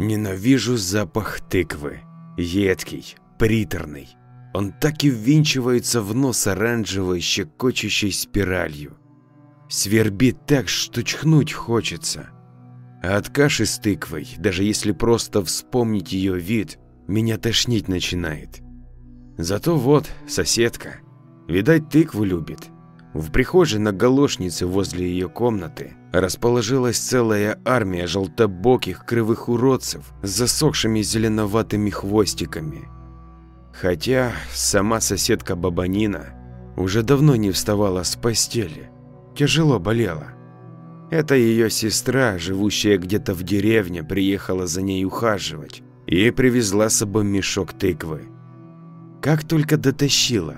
Ненавижу запах тыквы. Едкий, приторный. Он так и ввинчивается в нос оранжевой, щекочущей спиралью. Свербит так, что чхнуть хочется. А от каши с тыквой, даже если просто вспомнить ее вид, меня тошнить начинает. Зато вот соседка. Видать, тыкву любит. В прихожей на галошнице возле ее комнаты расположилась целая армия желтобоких кривых уродцев с засохшими зеленоватыми хвостиками. Хотя сама соседка Бабанина уже давно не вставала с постели, тяжело болела. Это ее сестра, живущая где-то в деревне, приехала за ней ухаживать и привезла с собой мешок тыквы. Как только дотащила,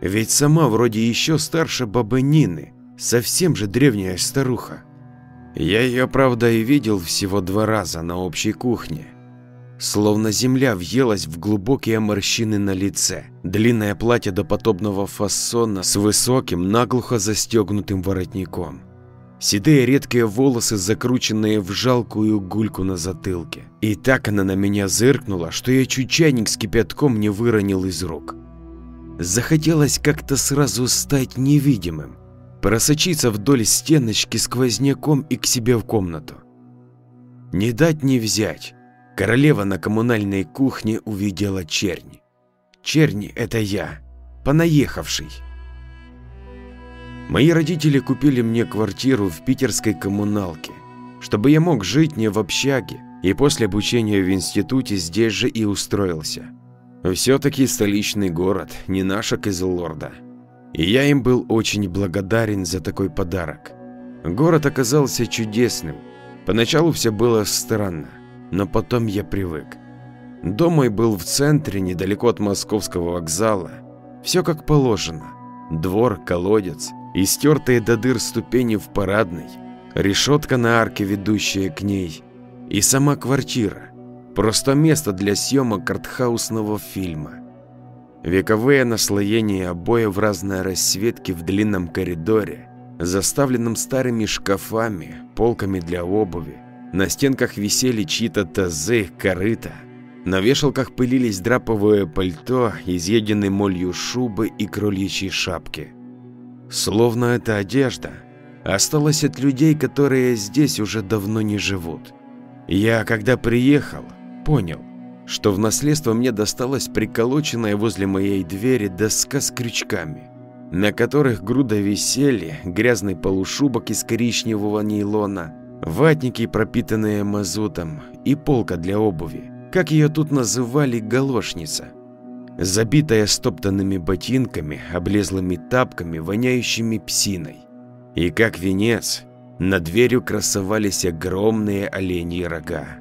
ведь сама вроде еще старше бабы Нины, совсем же древняя старуха. Я ее, правда, и видел всего два раза на общей кухне. Словно земля въелась в глубокие морщины на лице. Длинное платье до подобного фасона с высоким, наглухо застегнутым воротником. Седые редкие волосы, закрученные в жалкую гульку на затылке. И так она на меня зыркнула, что я чуть чайник с кипятком не выронил из рук. Захотелось как-то сразу стать невидимым, просочиться вдоль стеночки сквозняком и к себе в комнату. Не дать не взять. Королева на коммунальной кухне увидела чернь. Черни – это я, понаехавший. Мои родители купили мне квартиру в питерской коммуналке, чтобы я мог жить не в общаге, и после обучения в институте здесь же и устроился. Все-таки столичный город, не наша Кизлорда. И я им был очень благодарен за такой подарок. Город оказался чудесным. Поначалу все было странно, но потом я привык. Дом мой был в центре, недалеко от московского вокзала. Все как положено. Двор, колодец, истертые до дыр ступени в парадной, решетка на арке, ведущая к ней, и сама квартира. Просто место для съемок артхаусного фильма. Вековые наслоения обоев разной расцветки в длинном коридоре, заставленном старыми шкафами, полками для обуви. На стенках висели чьи-то тазы, корыта. На вешалках пылились драповое пальто, изъеденные молью шубы и кроличьи шапки. Словно эта одежда осталась от людей, которые здесь уже давно не живут. Я, когда приехал, понял, что в наследство мне досталась приколоченная возле моей двери доска с крючками, на которых груда висели, грязный полушубок из коричневого нейлона, ватники, пропитанные мазутом, и полка для обуви, как ее тут называли галошница, забитая стоптанными ботинками, облезлыми тапками, воняющими псиной. И как венец, над дверью красовались огромные оленьи рога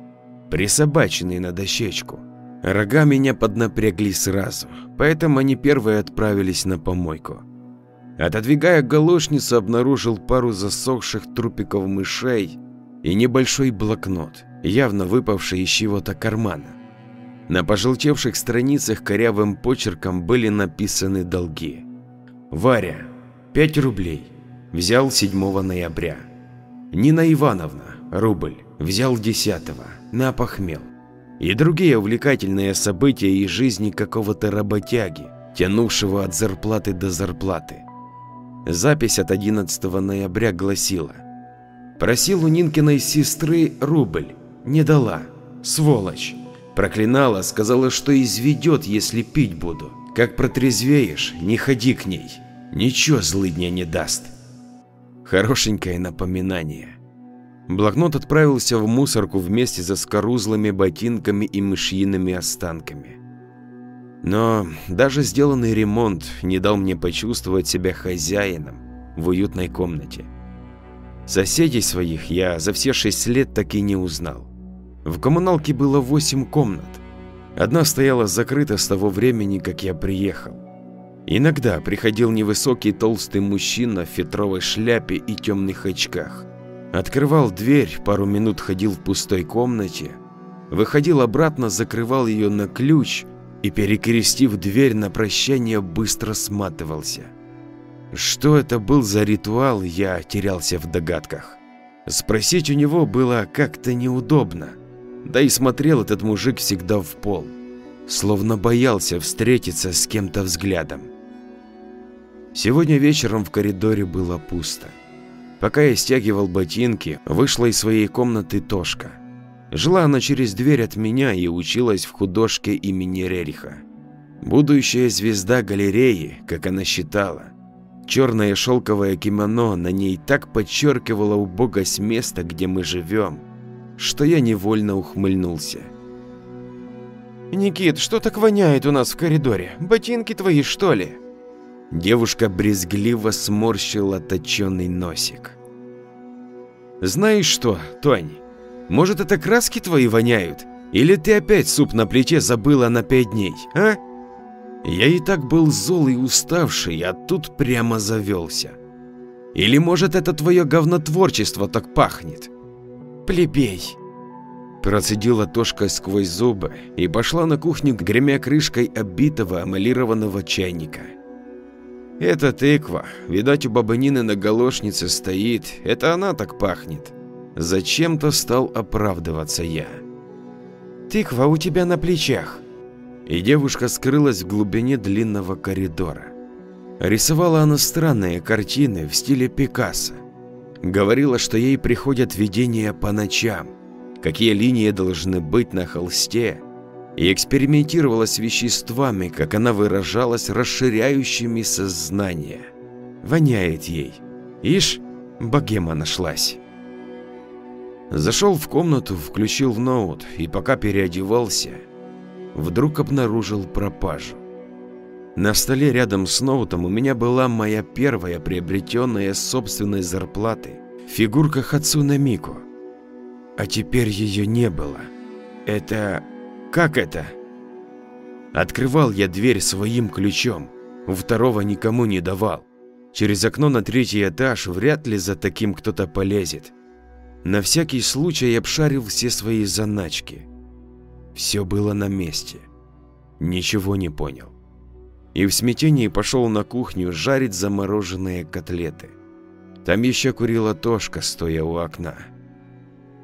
присобаченный на дощечку. Рога меня поднапрягли сразу, поэтому они первые отправились на помойку. Отодвигая галошницу, обнаружил пару засохших трупиков мышей и небольшой блокнот, явно выпавший из чего-то кармана. На пожелтевших страницах корявым почерком были написаны долги. Варя, 5 рублей, взял 7 ноября. Нина Ивановна, рубль, взял 10 на похмел. И другие увлекательные события из жизни какого-то работяги, тянувшего от зарплаты до зарплаты. Запись от 11 ноября гласила «Просил у Нинкиной сестры рубль, не дала, сволочь. Проклинала, сказала, что изведет, если пить буду. Как протрезвеешь, не ходи к ней, ничего злыдня не даст». Хорошенькое напоминание. Блокнот отправился в мусорку вместе со скорузлыми ботинками и мышьиными останками. Но даже сделанный ремонт не дал мне почувствовать себя хозяином в уютной комнате. Соседей своих я за все шесть лет так и не узнал. В коммуналке было восемь комнат. Одна стояла закрыта с того времени, как я приехал. Иногда приходил невысокий толстый мужчина в фетровой шляпе и темных очках. Открывал дверь, пару минут ходил в пустой комнате, выходил обратно, закрывал ее на ключ и, перекрестив дверь на прощание, быстро сматывался. Что это был за ритуал, я терялся в догадках. Спросить у него было как-то неудобно. Да и смотрел этот мужик всегда в пол, словно боялся встретиться с кем-то взглядом. Сегодня вечером в коридоре было пусто. Пока я стягивал ботинки, вышла из своей комнаты Тошка. Жила она через дверь от меня и училась в художке имени Рериха. Будущая звезда галереи, как она считала. Черное шелковое кимоно на ней так подчеркивало убогость места, где мы живем, что я невольно ухмыльнулся. «Никит, что так воняет у нас в коридоре? Ботинки твои, что ли?» Девушка брезгливо сморщила точенный носик. «Знаешь что, Тонь, может это краски твои воняют? Или ты опять суп на плите забыла на пять дней, а?» Я и так был зол и уставший, а тут прямо завелся. Или может это твое говнотворчество так пахнет? Плебей. Процедила Тошка сквозь зубы и пошла на кухню, гремя крышкой оббитого эмалированного чайника. Это тыква, видать у бабы Нины на галошнице стоит, это она так пахнет. Зачем-то стал оправдываться я. Тыква у тебя на плечах и девушка скрылась в глубине длинного коридора. Рисовала она странные картины в стиле Пикассо. Говорила, что ей приходят видения по ночам, какие линии должны быть на холсте, и экспериментировала с веществами, как она выражалась, расширяющими сознание. Воняет ей. Ишь, богема нашлась. Зашел в комнату, включил ноут и пока переодевался, вдруг обнаружил пропажу. На столе рядом с ноутом у меня была моя первая приобретенная собственной зарплаты фигурка Хацуна Мику. А теперь ее не было. Это... как это? Открывал я дверь своим ключом, второго никому не давал. Через окно на третий этаж вряд ли за таким кто-то полезет. На всякий случай обшарил все свои заначки. Все было на месте. Ничего не понял. И в смятении пошел на кухню жарить замороженные котлеты. Там еще курила Тошка, стоя у окна.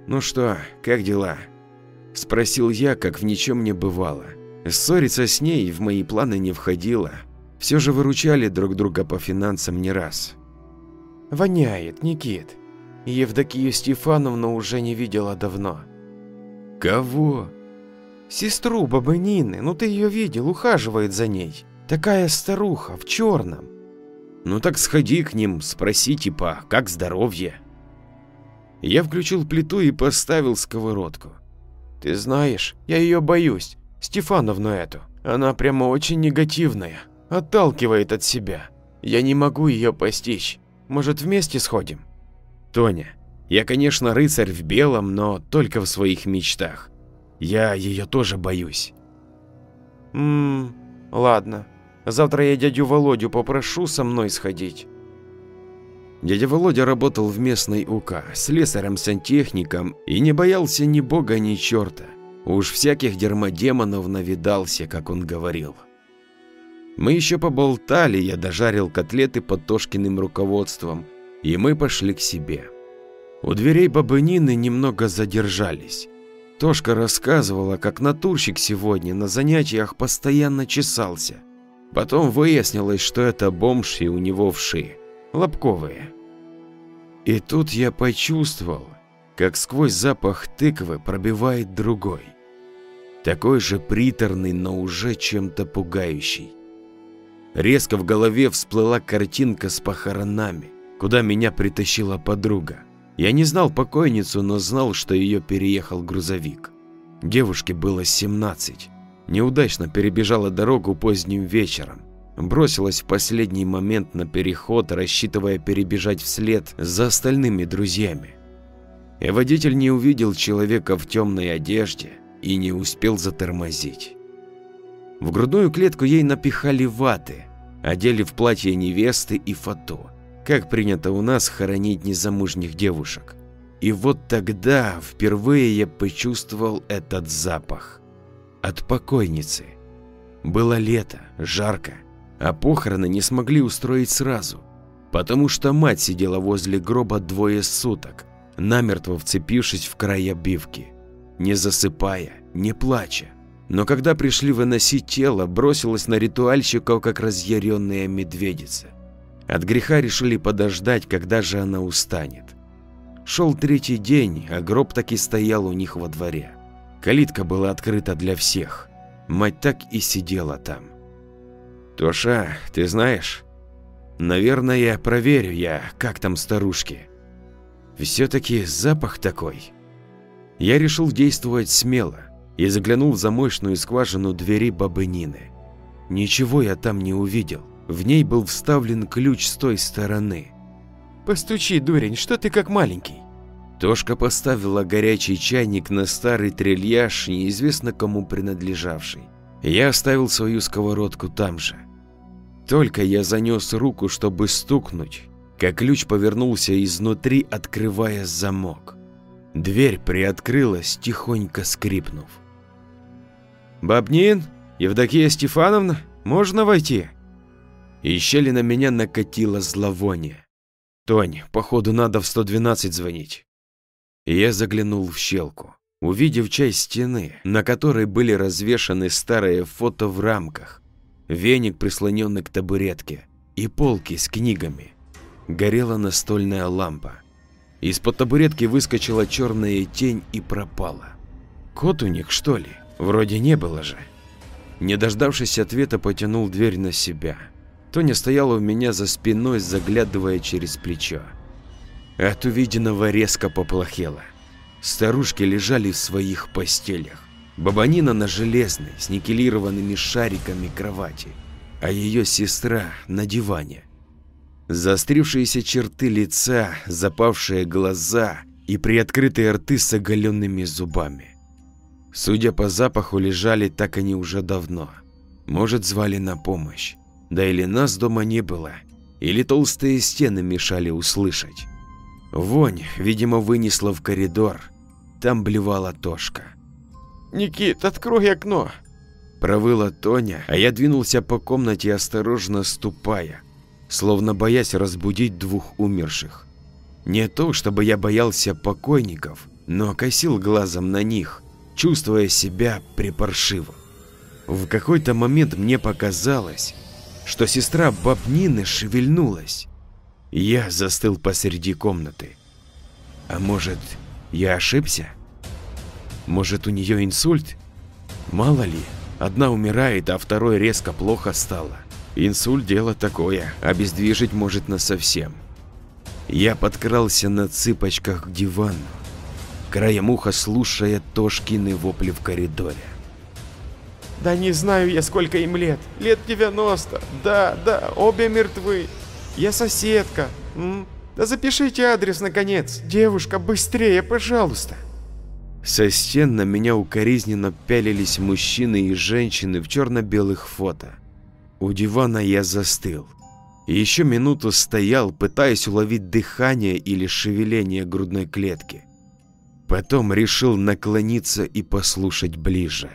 «Ну что, как дела?» Спросил я, как в ничем не бывало. Ссориться с ней в мои планы не входило. Все же выручали друг друга по финансам не раз. «Воняет, Никит. Евдокию Стефановну уже не видела давно». «Кого?» Сестру бабы Нины, ну ты ее видел, ухаживает за ней. Такая старуха, в черном. Ну так сходи к ним, спроси типа, как здоровье. Я включил плиту и поставил сковородку. Ты знаешь, я ее боюсь, Стефановну эту. Она прямо очень негативная, отталкивает от себя. Я не могу ее постичь. Может, вместе сходим? Тоня, я, конечно, рыцарь в белом, но только в своих мечтах. Я ее тоже боюсь. Ммм, ладно. Завтра я дядю Володю попрошу со мной сходить. Дядя Володя работал в местной УК, слесарем-сантехником и не боялся ни бога, ни черта. Уж всяких дермодемонов навидался, как он говорил. Мы еще поболтали, я дожарил котлеты под Тошкиным руководством, и мы пошли к себе. У дверей бабы Нины немного задержались. Тошка рассказывала, как натурщик сегодня на занятиях постоянно чесался. Потом выяснилось, что это бомж и у него вши, лобковые. И тут я почувствовал, как сквозь запах тыквы пробивает другой. Такой же приторный, но уже чем-то пугающий. Резко в голове всплыла картинка с похоронами, куда меня притащила подруга. Я не знал покойницу, но знал, что ее переехал грузовик. Девушке было 17. Неудачно перебежала дорогу поздним вечером. Бросилась в последний момент на переход, рассчитывая перебежать вслед за остальными друзьями. И водитель не увидел человека в темной одежде и не успел затормозить. В грудную клетку ей напихали ваты, одели в платье невесты и фото как принято у нас хоронить незамужних девушек. И вот тогда впервые я почувствовал этот запах. От покойницы. Было лето, жарко, а похороны не смогли устроить сразу, потому что мать сидела возле гроба двое суток, намертво вцепившись в край обивки. не засыпая, не плача. Но когда пришли выносить тело, бросилась на ритуальщиков, как разъяренная медведица. От греха решили подождать, когда же она устанет. Шел третий день, а гроб таки стоял у них во дворе. Калитка была открыта для всех. Мать так и сидела там. «Тоша, ты знаешь, наверное, проверю я, как там старушки. Все-таки запах такой». Я решил действовать смело и заглянул в замочную скважину двери бабы Нины. Ничего я там не увидел. В ней был вставлен ключ с той стороны. «Постучи, дурень, что ты как маленький?» Тошка поставила горячий чайник на старый трильяж, неизвестно кому принадлежавший. Я оставил свою сковородку там же. Только я занес руку, чтобы стукнуть, как ключ повернулся изнутри, открывая замок. Дверь приоткрылась, тихонько скрипнув. «Бабнин? Евдокия Стефановна? Можно войти?» И щели на меня накатило зловоние. «Тонь, походу надо в 112 звонить». Я заглянул в щелку, увидев часть стены, на которой были развешаны старые фото в рамках, веник, прислоненный к табуретке, и полки с книгами. Горела настольная лампа. Из-под табуретки выскочила черная тень и пропала. Кот у них, что ли? Вроде не было же. Не дождавшись ответа, потянул дверь на себя. Тоня стояла у меня за спиной, заглядывая через плечо. От увиденного резко поплохело. Старушки лежали в своих постелях. Бабанина на железной, с никелированными шариками кровати, а ее сестра на диване. Заострившиеся черты лица, запавшие глаза и приоткрытые рты с оголенными зубами. Судя по запаху, лежали так они уже давно. Может, звали на помощь. Да или нас дома не было, или толстые стены мешали услышать. Вонь, видимо, вынесла в коридор. Там блевала Тошка. «Никит, открой окно!» Провыла Тоня, а я двинулся по комнате, осторожно ступая, словно боясь разбудить двух умерших. Не то, чтобы я боялся покойников, но косил глазом на них, чувствуя себя припаршиво. В какой-то момент мне показалось, что сестра Бабнины шевельнулась. Я застыл посреди комнаты. А может, я ошибся? Может, у нее инсульт? Мало ли, одна умирает, а второй резко плохо стало. Инсульт – дело такое, обездвижить может насовсем. Я подкрался на цыпочках к дивану, краем уха слушая Тошкины вопли в коридоре. Да не знаю я, сколько им лет. Лет 90. Да, да, обе мертвы. Я соседка. М? Да запишите адрес, наконец. Девушка, быстрее, пожалуйста. Со стен на меня укоризненно пялились мужчины и женщины в черно-белых фото. У дивана я застыл. еще минуту стоял, пытаясь уловить дыхание или шевеление грудной клетки. Потом решил наклониться и послушать ближе.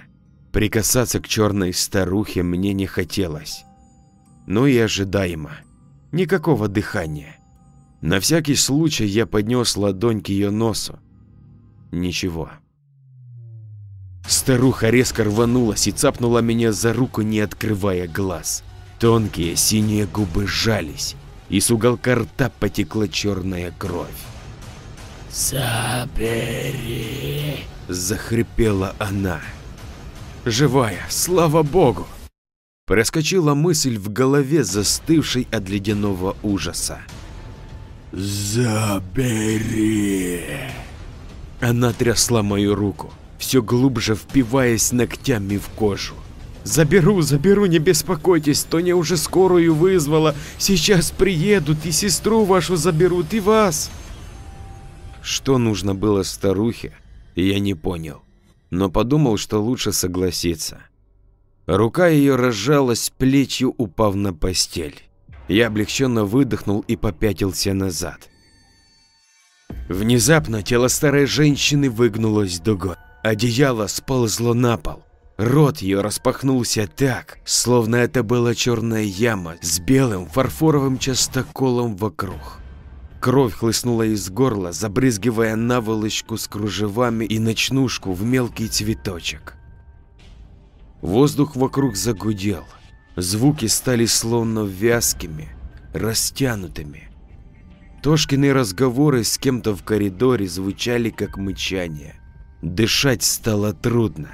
Прикасаться к черной старухе мне не хотелось. Ну и ожидаемо. Никакого дыхания. На всякий случай я поднес ладонь к ее носу. Ничего. Старуха резко рванулась и цапнула меня за руку, не открывая глаз. Тонкие синие губы сжались, и с уголка рта потекла черная кровь. «Забери!» – захрипела она. «Живая, слава богу!» Проскочила мысль в голове, застывшей от ледяного ужаса. «Забери!» Она трясла мою руку все глубже впиваясь ногтями в кожу. «Заберу, заберу, не беспокойтесь, Тоня уже скорую вызвала, сейчас приедут и сестру вашу заберут, и вас!» Что нужно было старухе, я не понял, но подумал, что лучше согласиться. Рука ее разжалась плечью, упав на постель. Я облегченно выдохнул и попятился назад. Внезапно тело старой женщины выгнулось дугой. Одеяло сползло на пол. Рот ее распахнулся так, словно это была черная яма с белым фарфоровым частоколом вокруг. Кровь хлыстнула из горла, забрызгивая наволочку с кружевами и ночнушку в мелкий цветочек. Воздух вокруг загудел. Звуки стали словно вязкими, растянутыми. Тошкины разговоры с кем-то в коридоре звучали как мычание. Дышать стало трудно,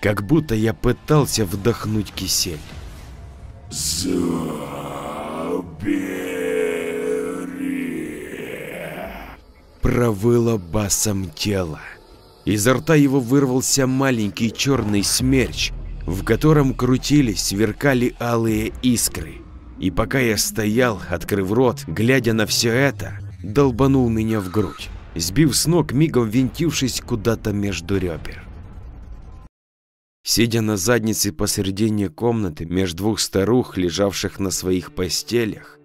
как будто я пытался вдохнуть кисель. Провыло басом тело. Изо рта его вырвался маленький черный смерч, в котором крутились, сверкали алые искры. И пока я стоял, открыв рот, глядя на все это, долбанул меня в грудь, сбив с ног, мигом винтившись куда-то между ребер. Сидя на заднице посередине комнаты, между двух старух, лежавших на своих постелях,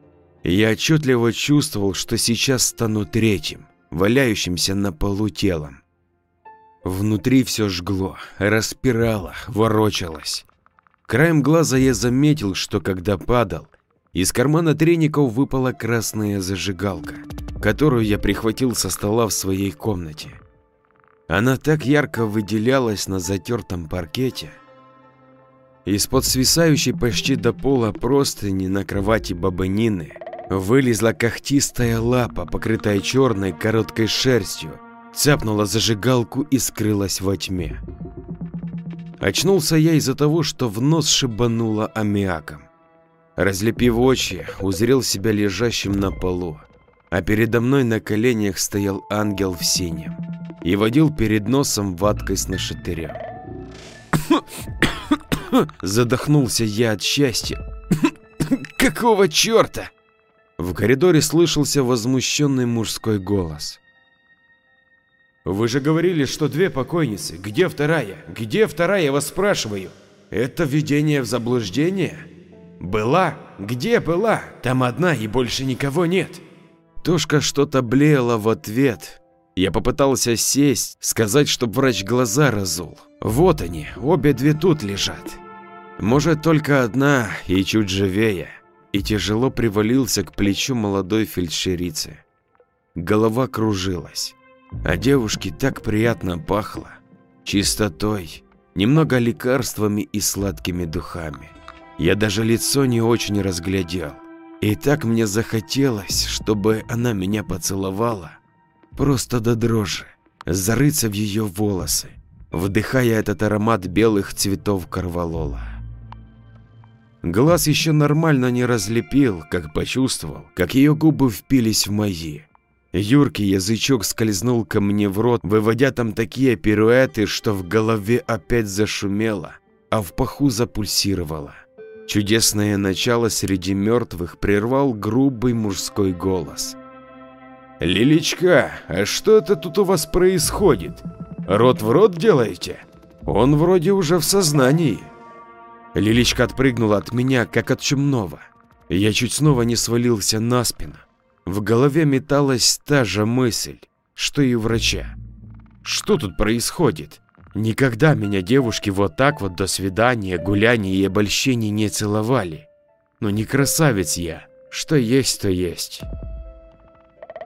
я отчетливо чувствовал, что сейчас стану третьим, валяющимся на полу телом. Внутри все жгло, распирало, ворочалось. Краем глаза я заметил, что когда падал, из кармана треников выпала красная зажигалка, которую я прихватил со стола в своей комнате. Она так ярко выделялась на затертом паркете. Из-под свисающей почти до пола простыни на кровати бабы Нины вылезла когтистая лапа, покрытая черной короткой шерстью, цапнула зажигалку и скрылась во тьме. Очнулся я из-за того, что в нос шибануло аммиаком. Разлепив очи, узрел себя лежащим на полу, а передо мной на коленях стоял ангел в синем и водил перед носом ваткой с нашатырем. Задохнулся я от счастья. Какого черта? В коридоре слышался возмущенный мужской голос. Вы же говорили, что две покойницы. Где вторая? Где вторая, я вас спрашиваю? Это введение в заблуждение? Была? Где была? Там одна и больше никого нет. Тушка что-то блеяла в ответ. Я попытался сесть, сказать, чтоб врач глаза разул. Вот они, обе две тут лежат. Может, только одна и чуть живее. И тяжело привалился к плечу молодой фельдшерицы. Голова кружилась. А девушке так приятно пахло. Чистотой, немного лекарствами и сладкими духами. Я даже лицо не очень разглядел. И так мне захотелось, чтобы она меня поцеловала. Просто до дрожи. Зарыться в ее волосы, вдыхая этот аромат белых цветов карвалола. Глаз еще нормально не разлепил, как почувствовал, как ее губы впились в мои. Юркий язычок скользнул ко мне в рот, выводя там такие пируэты, что в голове опять зашумело, а в паху запульсировало. Чудесное начало среди мертвых прервал грубый мужской голос. «Лилечка, а что это тут у вас происходит? Рот в рот делаете? Он вроде уже в сознании». Лилечка отпрыгнула от меня, как от чумного. Я чуть снова не свалился на спину. В голове металась та же мысль, что и у врача. Что тут происходит? Никогда меня девушки вот так вот до свидания, гуляния и обольщений не целовали. Но не красавец я, что есть, то есть.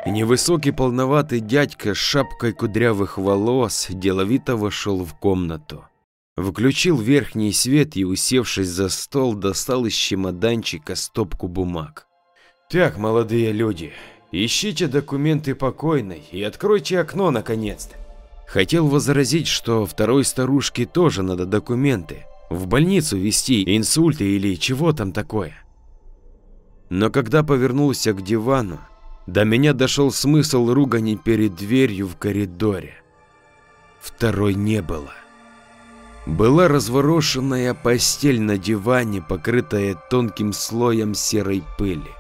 Невысокий полноватый дядька с шапкой кудрявых волос деловито вошел в комнату. Включил верхний свет и, усевшись за стол, достал из чемоданчика стопку бумаг. Так, молодые люди, ищите документы покойной и откройте окно наконец-то. Хотел возразить, что второй старушке тоже надо документы. В больницу везти, инсульты или чего там такое. Но когда повернулся к дивану, до меня дошел смысл ругани перед дверью в коридоре. Второй не было. Была разворошенная постель на диване, покрытая тонким слоем серой пыли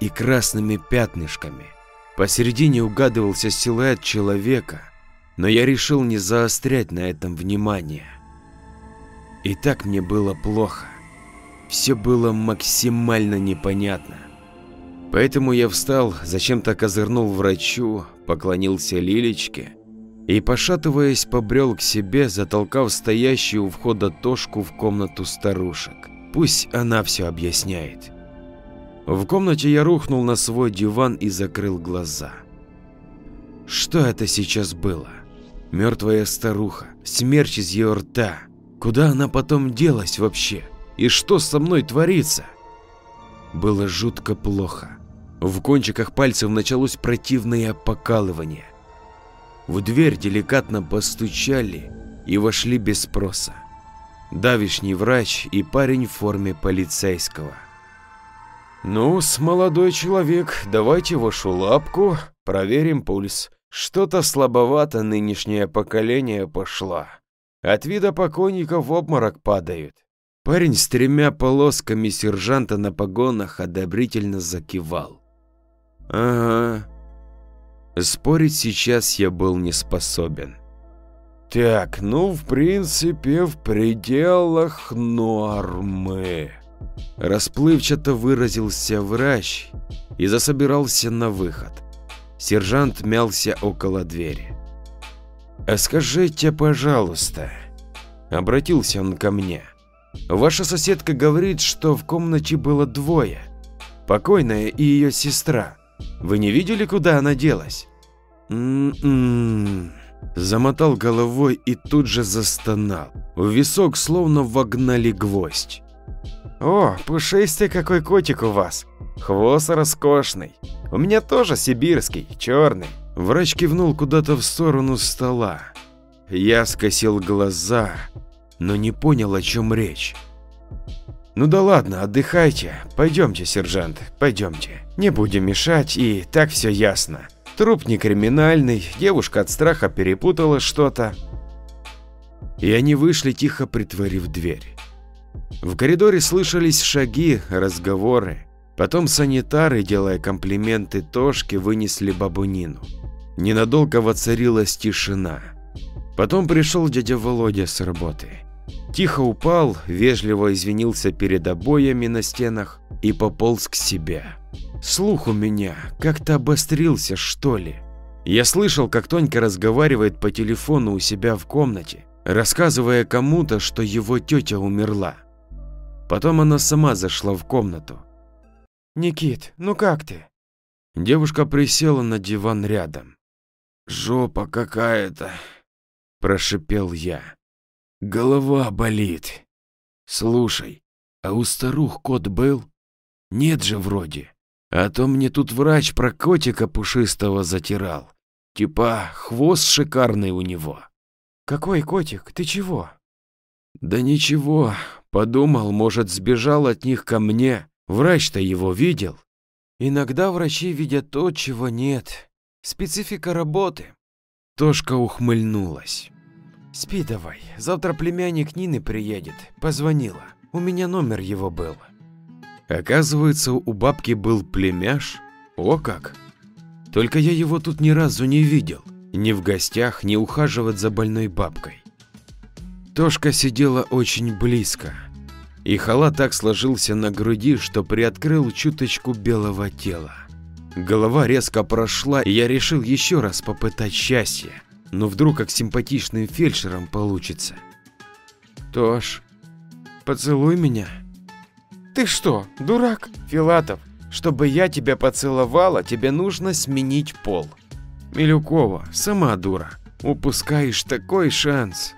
и красными пятнышками. Посередине угадывался силуэт человека, но я решил не заострять на этом внимание. И так мне было плохо. Все было максимально непонятно. Поэтому я встал, зачем-то козырнул врачу, поклонился Лилечке и, пошатываясь, побрел к себе, затолкав стоящую у входа Тошку в комнату старушек. Пусть она все объясняет. В комнате я рухнул на свой диван и закрыл глаза. Что это сейчас было? Мертвая старуха, смерч из ее рта. Куда она потом делась вообще? И что со мной творится? Было жутко плохо. В кончиках пальцев началось противное покалывание. В дверь деликатно постучали и вошли без спроса. Давишний врач и парень в форме полицейского. ну с молодой человек, давайте вашу лапку, проверим пульс. Что-то слабовато нынешнее поколение пошло. От вида покойников в обморок падают. Парень с тремя полосками сержанта на погонах одобрительно закивал. Ага. Спорить сейчас я был не способен. Так, ну в принципе в пределах нормы. Расплывчато выразился врач и засобирался на выход. Сержант мялся около двери. «А скажите, пожалуйста», — обратился он ко мне, — «ваша соседка говорит, что в комнате было двое, покойная и ее сестра. Вы не видели, куда она делась?» «М-м-м», замотал головой и тут же застонал. В висок словно вогнали гвоздь. «О, пушистый какой котик у вас! Хвост роскошный! У меня тоже сибирский, черный!» Врач кивнул куда-то в сторону стола. Я скосил глаза, но не понял, о чем речь. «Ну да ладно, отдыхайте. Пойдемте, сержант, пойдемте. Не будем мешать, и так все ясно. Труп не криминальный, девушка от страха перепутала что-то». И они вышли, тихо притворив дверь. В коридоре слышались шаги, разговоры. Потом санитары, делая комплименты Тошке, вынесли бабу Нину. Ненадолго воцарилась тишина. Потом пришел дядя Володя с работы. Тихо упал, вежливо извинился перед обоями на стенах и пополз к себе. Слух у меня как-то обострился, что ли. Я слышал, как Тонька разговаривает по телефону у себя в комнате, рассказывая кому-то, что его тетя умерла. Потом она сама зашла в комнату. «Никит, ну как ты?» Девушка присела на диван рядом. «Жопа какая-то», – прошипел я. «Голова болит. Слушай, а у старух кот был? Нет же вроде. А то мне тут врач про котика пушистого затирал. Типа хвост шикарный у него». «Какой котик? Ты чего?» «Да ничего, подумал, может, сбежал от них ко мне. Врач-то его видел». «Иногда врачи видят то, чего нет. Специфика работы». Тошка ухмыльнулась. «Спи давай, завтра племянник Нины приедет. Позвонила, у меня номер его был». Оказывается, у бабки был племяш? О как! Только я его тут ни разу не видел. Ни в гостях, ни ухаживать за больной бабкой. Тошка сидела очень близко, и халат так сложился на груди, что приоткрыл чуточку белого тела. Голова резко прошла, и я решил еще раз попытать счастье, но вдруг как симпатичным фельдшером получится. Тош, поцелуй меня. Ты что, дурак? Филатов, чтобы я тебя поцеловала, тебе нужно сменить пол. Милюкова, сама дура, упускаешь такой шанс.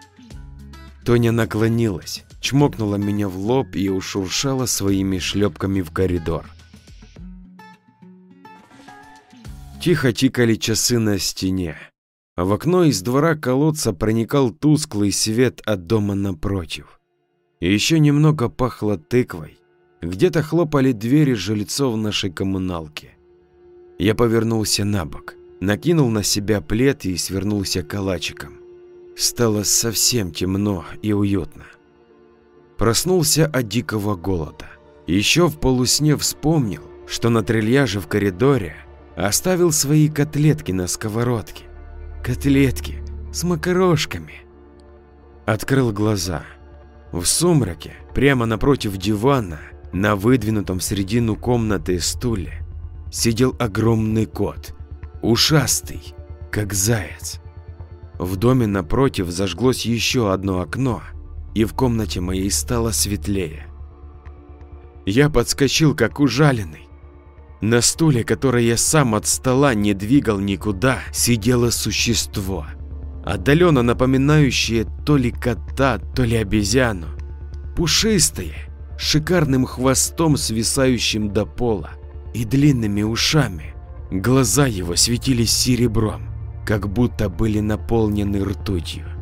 Тоня наклонилась, чмокнула меня в лоб и ушуршала своими шлепками в коридор. Тихо тикали часы на стене, а в окно из двора колодца проникал тусклый свет от дома напротив. И еще немного пахло тыквой. Где-то хлопали двери жильцов нашей коммуналки. Я повернулся на бок, накинул на себя плед и свернулся калачиком. Стало совсем темно и уютно. Проснулся от дикого голода. Еще в полусне вспомнил, что на трильяже в коридоре оставил свои котлетки на сковородке. Котлетки с макарошками. Открыл глаза. В сумраке, прямо напротив дивана, на выдвинутом в середину комнаты стуле, сидел огромный кот, ушастый, как заяц. В доме напротив зажглось еще одно окно, и в комнате моей стало светлее. Я подскочил, как ужаленный, На стуле, который я сам от стола не двигал никуда, сидело существо, отдаленно напоминающее то ли кота, то ли обезьяну. Пушистое, шикарным хвостом, свисающим до пола, и длинными ушами. Глаза его светились серебром, как будто были наполнены ртутью.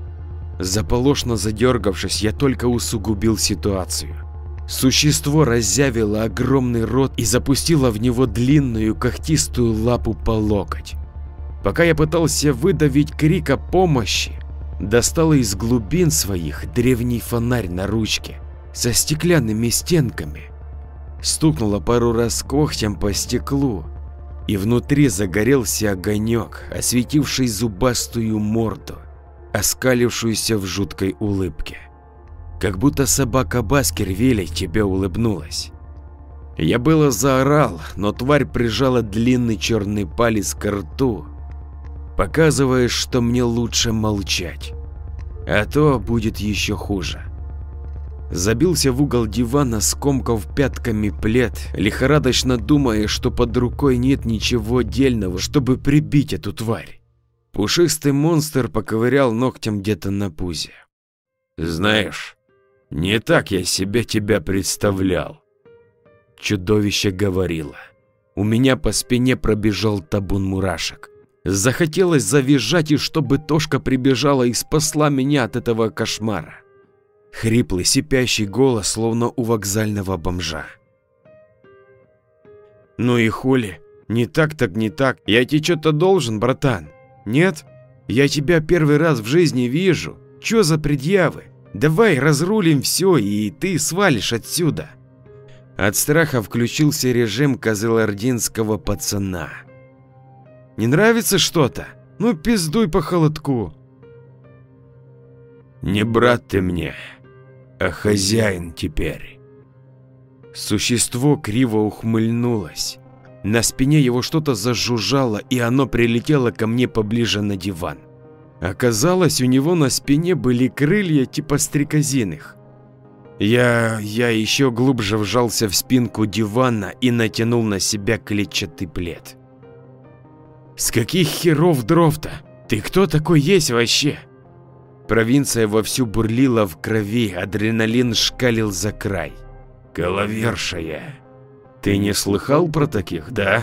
Заполошно задергавшись, я только усугубил ситуацию. Существо разъявило огромный рот и запустило в него длинную когтистую лапу по локоть. Пока я пытался выдавить крик о помощи, достало из глубин своих древний фонарь на ручке со стеклянными стенками. Стукнуло пару раз когтем по стеклу, и внутри загорелся огонек, осветивший зубастую морду, оскалившуюся в жуткой улыбке. Как будто собака Баскервилей тебе улыбнулась. Я было заорал, но тварь прижала длинный черный палец к рту, показывая, что мне лучше молчать, а то будет еще хуже. Забился в угол дивана, скомкав пятками плед, лихорадочно думая, что под рукой нет ничего дельного, чтобы прибить эту тварь. Пушистый монстр поковырял ногтем где-то на пузе. «Знаешь, не так я себе тебя представлял», – чудовище говорило. У меня по спине пробежал табун мурашек. Захотелось завизжать, и чтобы Тошка прибежала и спасла меня от этого кошмара. Хриплый, сипящий голос, словно у вокзального бомжа. «Ну и хули? Не так так не так. Я тебе что-то должен, братан. Нет? Я тебя первый раз в жизни вижу. Чё за предъявы? Давай разрулим все, и ты свалишь отсюда». От страха включился режим козылординского пацана. «Не нравится что-то? Ну пиздуй по холодку». «Не брат ты мне, а хозяин теперь». Существо криво ухмыльнулось. На спине его что-то зажужжало, и оно прилетело ко мне поближе на диван. Оказалось, у него на спине были крылья типа стрекозиных. Я, я еще глубже вжался в спинку дивана и натянул на себя клетчатый плед. «С каких херов дров-то? Ты кто такой есть вообще?» Провинция вовсю бурлила в крови, адреналин шкалил за край. «Головершая, ты не слыхал про таких, да?»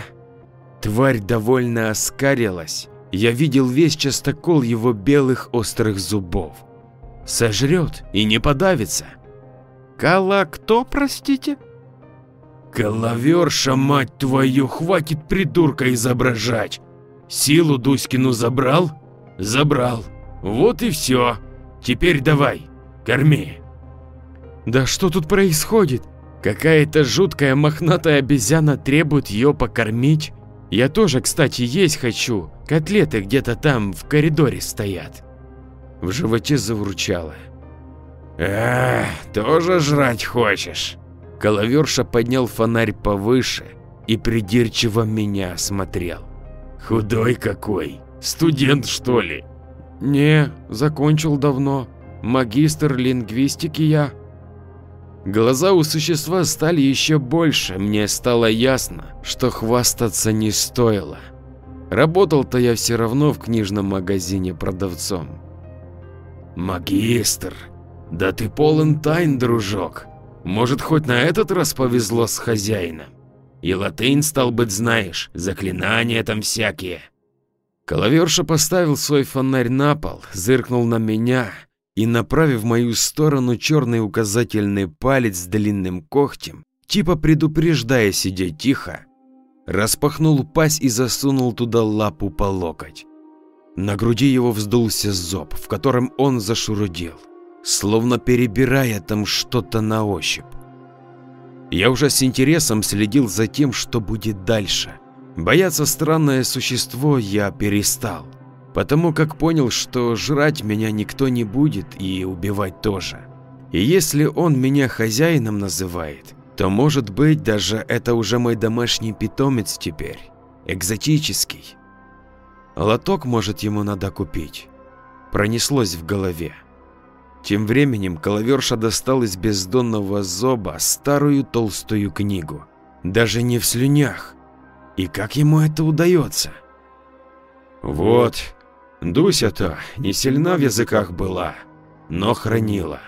Тварь довольно оскарилась. Я видел весь частокол его белых острых зубов. Сожрет и не подавится. «Кала кто, простите?» «Головерша, мать твою, хватит придурка изображать! Силу Дуськину забрал? Забрал. Вот и все. Теперь давай, корми. Да что тут происходит? Какая-то жуткая мохнатая обезьяна требует ее покормить. Я тоже, кстати, есть хочу. Котлеты где-то там в коридоре стоят. В животе заурчало. Эх, тоже жрать хочешь? Коловерша поднял фонарь повыше и придирчиво меня осмотрел. Худой какой, студент что ли? Не, закончил давно. Магистр лингвистики я. Глаза у существа стали еще больше, мне стало ясно, что хвастаться не стоило. Работал-то я все равно в книжном магазине продавцом. Магистр, да ты полон тайн, дружок. Может, хоть на этот раз повезло с хозяином? И латынь, стал быть, знаешь, заклинания там всякие. Коловерша поставил свой фонарь на пол, зыркнул на меня и, направив в мою сторону черный указательный палец с длинным когтем, типа предупреждая сидеть тихо, распахнул пасть и засунул туда лапу по локоть. На груди его вздулся зоб, в котором он зашурудил, словно перебирая там что-то на ощупь. Я уже с интересом следил за тем, что будет дальше. Бояться странное существо я перестал, потому как понял, что жрать меня никто не будет и убивать тоже. И если он меня хозяином называет, то может быть даже это уже мой домашний питомец теперь, экзотический. Лоток может ему надо купить. Пронеслось в голове. Тем временем коловерша достал из бездонного зоба старую толстую книгу. Даже не в слюнях, И как ему это удается? Вот, Дуся-то не сильна в языках была, но хранила.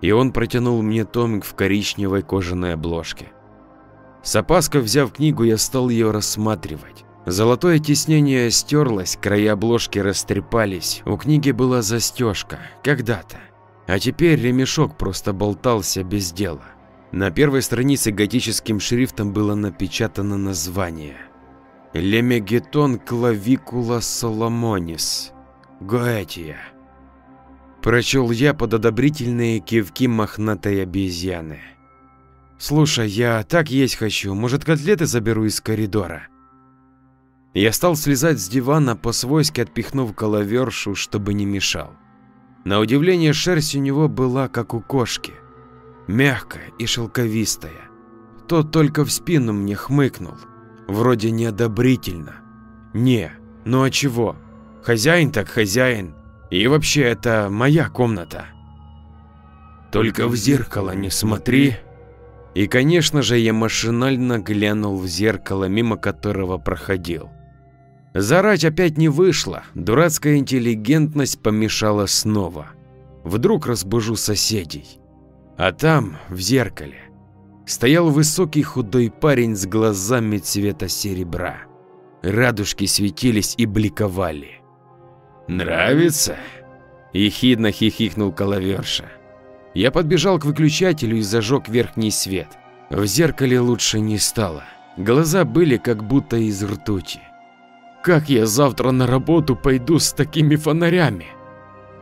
И он протянул мне томик в коричневой кожаной обложке. С опаской взяв книгу, я стал ее рассматривать. Золотое тиснение стерлось, края обложки растрепались, у книги была застежка, когда-то. А теперь ремешок просто болтался без дела. На первой странице готическим шрифтом было напечатано название. Лемегетон клавикула соломонис. Гоэтия. Прочел я под одобрительные кивки мохнатой обезьяны. Слушай, я так есть хочу, может котлеты заберу из коридора? Я стал слезать с дивана, по-свойски отпихнув головершу, чтобы не мешал. На удивление шерсть у него была как у кошки, мягкая и шелковистая. Тот только в спину мне хмыкнул, вроде неодобрительно. Не, ну а чего? Хозяин так хозяин, и вообще это моя комната. Только в зеркало не смотри. И конечно же я машинально глянул в зеркало, мимо которого проходил. Зарать опять не вышло, дурацкая интеллигентность помешала снова. Вдруг разбужу соседей. А там, в зеркале, стоял высокий худой парень с глазами цвета серебра. Радужки светились и бликовали. «Нравится?» – ехидно хихикнул Коловерша. Я подбежал к выключателю и зажег верхний свет. В зеркале лучше не стало. Глаза были как будто из ртути. Как я завтра на работу пойду с такими фонарями?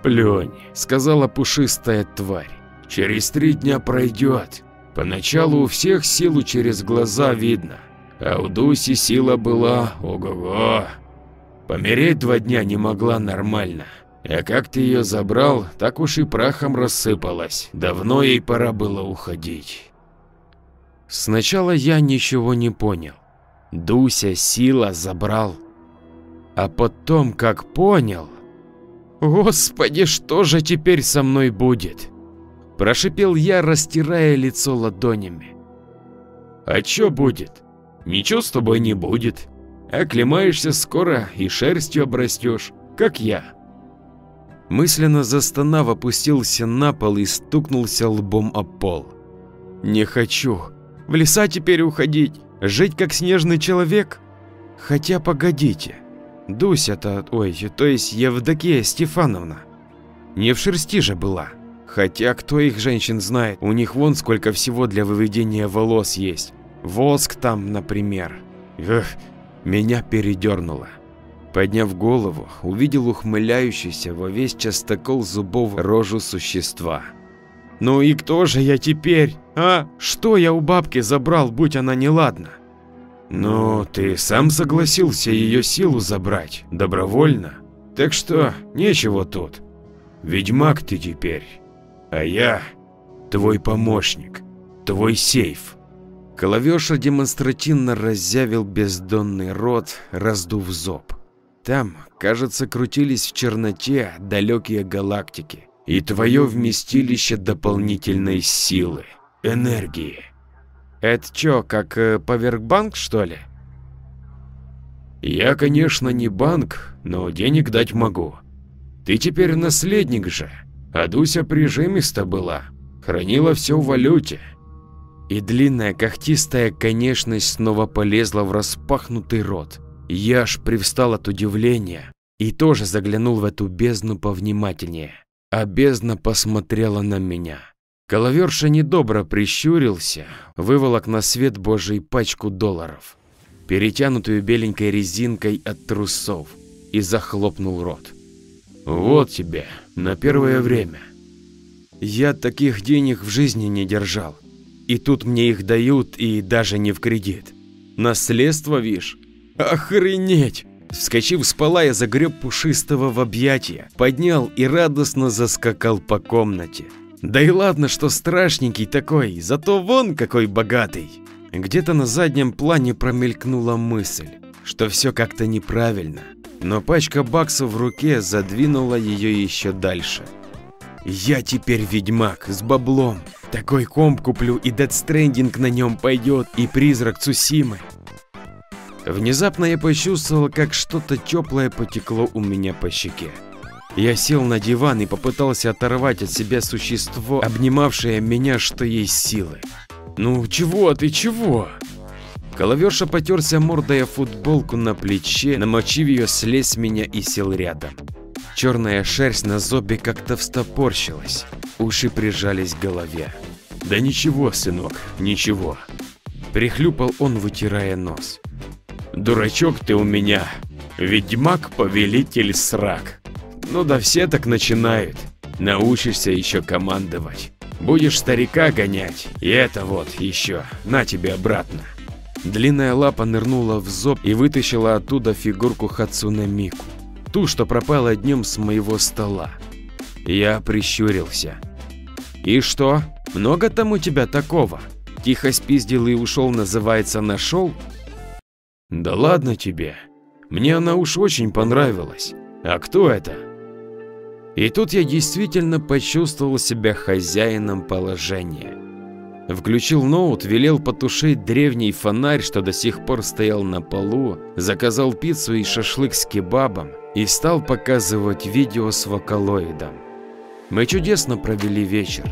Плюнь, сказала пушистая тварь. Через три дня пройдет. Поначалу у всех силу через глаза видно, а у Дуси сила была ого-го. Помереть два дня не могла нормально. А как ты ее забрал, так уж и прахом рассыпалась. Давно ей пора было уходить. Сначала я ничего не понял. Дуся сила забрал. А потом, как понял... Господи, что же теперь со мной будет? Прошипел я, растирая лицо ладонями. А чё будет? Ничего с тобой не будет. Оклемаешься скоро и шерстью обрастешь, как я. Мысленно застонав, опустился на пол и стукнулся лбом о пол. Не хочу. В леса теперь уходить, жить как снежный человек. Хотя погодите. Дуся-то, ой, то есть Евдокия Стефановна. Не в шерсти же была. Хотя кто их женщин знает, у них вон сколько всего для выведения волос есть. Воск там, например. Эх, меня передернуло. Подняв голову, увидел ухмыляющийся во весь частокол зубов рожу существа. Ну и кто же я теперь, а? Что я у бабки забрал, будь она неладна? Но ты сам согласился ее силу забрать, добровольно. Так что нечего тут. Ведьмак ты теперь, а я твой помощник, твой сейф. Коловеша демонстративно разъявил бездонный рот, раздув зоб. Там, кажется, крутились в черноте далекие галактики и твое вместилище дополнительной силы, энергии. Это чё, как э, поверхбанк, что ли? Я, конечно, не банк, но денег дать могу. Ты теперь наследник же, а Дуся прижимиста была, хранила все в валюте. И длинная когтистая конечность снова полезла в распахнутый рот. Я аж привстал от удивления и тоже заглянул в эту бездну повнимательнее. А бездна посмотрела на меня. Коловерша недобро прищурился, выволок на свет божий пачку долларов, перетянутую беленькой резинкой от трусов, и захлопнул рот. «Вот тебе, на первое время». Я таких денег в жизни не держал. И тут мне их дают, и даже не в кредит. Наследство, вишь? Охренеть! Вскочив с пола, я загреб пушистого в объятия, поднял и радостно заскакал по комнате. Да и ладно, что страшненький такой, зато вон какой богатый. Где-то на заднем плане промелькнула мысль, что все как-то неправильно, но пачка баксов в руке задвинула ее еще дальше. Я теперь ведьмак с баблом. Такой комп куплю и Stranding на нем пойдет, и призрак Цусимы. Внезапно я почувствовал, как что-то теплое потекло у меня по щеке. Я сел на диван и попытался оторвать от себя существо, обнимавшее меня, что есть силы. «Ну чего ты, чего?» Коловерша потерся мордой о футболку на плече, намочив ее, слез меня и сел рядом. Черная шерсть на зобе как-то встопорщилась, уши прижались к голове. «Да ничего, сынок, ничего», – прихлюпал он, вытирая нос. «Дурачок ты у меня, ведьмак-повелитель срак. Ну да все так начинают, научишься еще командовать. Будешь старика гонять, и это вот еще, на тебе обратно». Длинная лапа нырнула в зоб и вытащила оттуда фигурку Хацуне Мику, ту, что пропала днем с моего стола. Я прищурился. «И что? Много там у тебя такого?» Тихо спиздил и ушел, называется, нашел? Да ладно тебе. Мне она уж очень понравилась. А кто это? И тут я действительно почувствовал себя хозяином положения. Включил ноут, велел потушить древний фонарь, что до сих пор стоял на полу, заказал пиццу и шашлык с кебабом и стал показывать видео с вокалоидом. Мы чудесно провели вечер.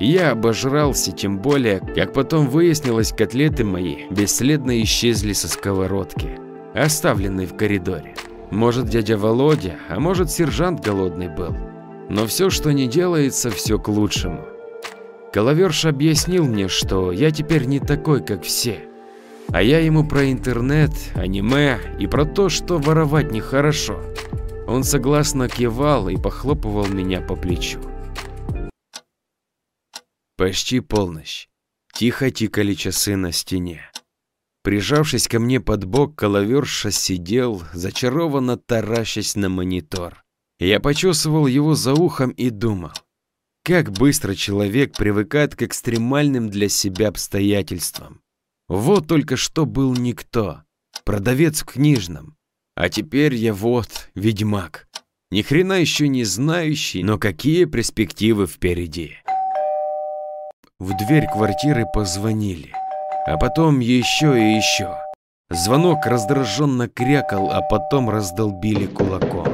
Я обожрался, тем более, как потом выяснилось, котлеты мои бесследно исчезли со сковородки, оставленной в коридоре. Может дядя Володя, а может сержант голодный был. Но все, что не делается, все к лучшему. Коловерш объяснил мне, что я теперь не такой, как все. А я ему про интернет, аниме и про то, что воровать нехорошо. Он согласно кивал и похлопывал меня по плечу. Почти полночь. Тихо тикали часы на стене. Прижавшись ко мне под бок, коловерша сидел, зачарованно таращась на монитор. Я почесывал его за ухом и думал, как быстро человек привыкает к экстремальным для себя обстоятельствам. Вот только что был никто, продавец в книжном, а теперь я вот ведьмак. Ни хрена еще не знающий, но какие перспективы впереди. В дверь квартиры позвонили, а потом еще и еще. Звонок раздраженно крякал, а потом раздолбили кулаком.